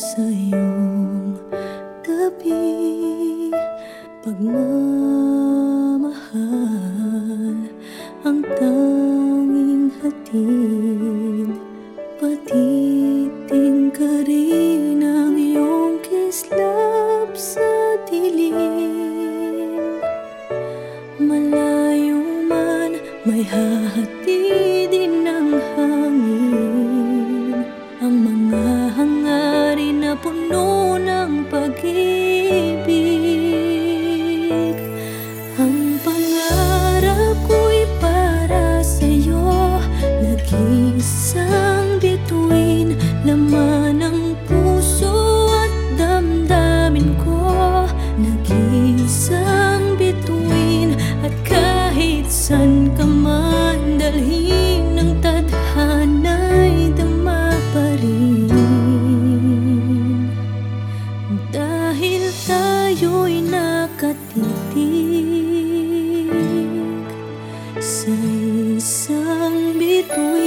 sa iyong tabi Pagmamahal ang tanging hatid. Patiting ka rin ang iyong kislap sa dilim. Malayo man may hahatid ang hangin. Ang mga hangin na puno ng pag-ibig. Ang pangarap ko'y para sa'yo. Naging isang bituin Laman ang puso at damdamin ko. Naging isang bituin At kahit saan ka dày sáng biết tôi